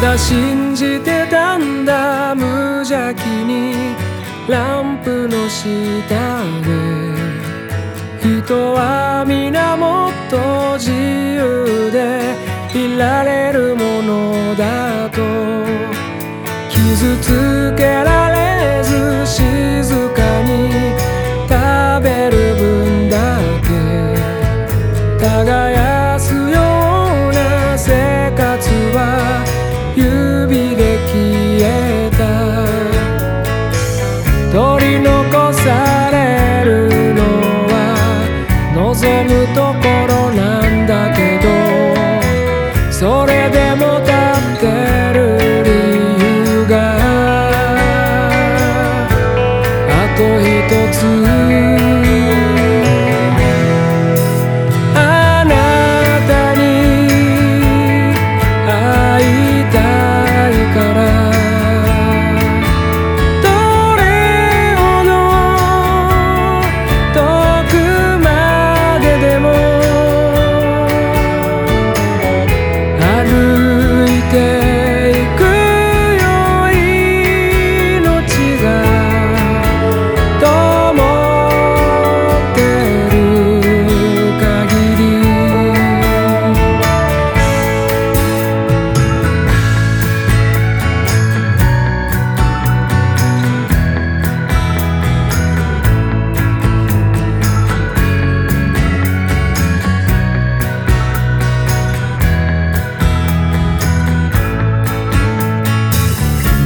だ信じてたんだ無邪気にランプの下で。人は皆もっと自由でいられるものだと傷つけられは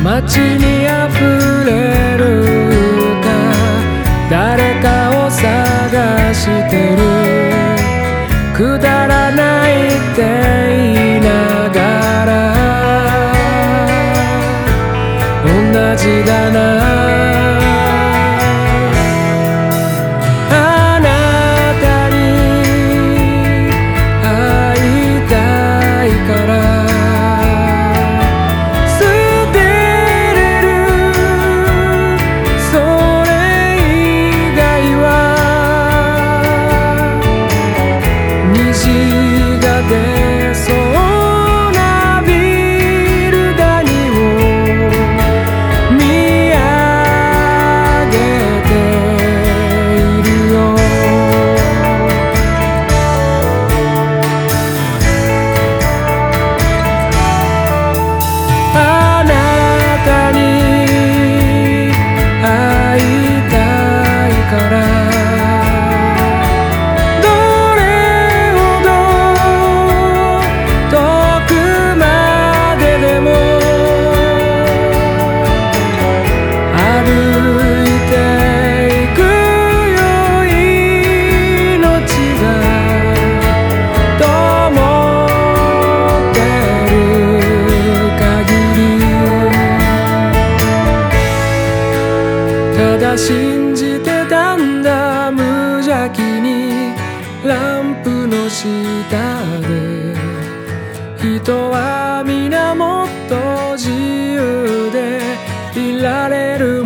街にあふれる歌誰かを探してる。くだらないって言いながら同じだな。心。ただ信じてたんだ無邪気にランプの下で。人は皆もっと自由でいられる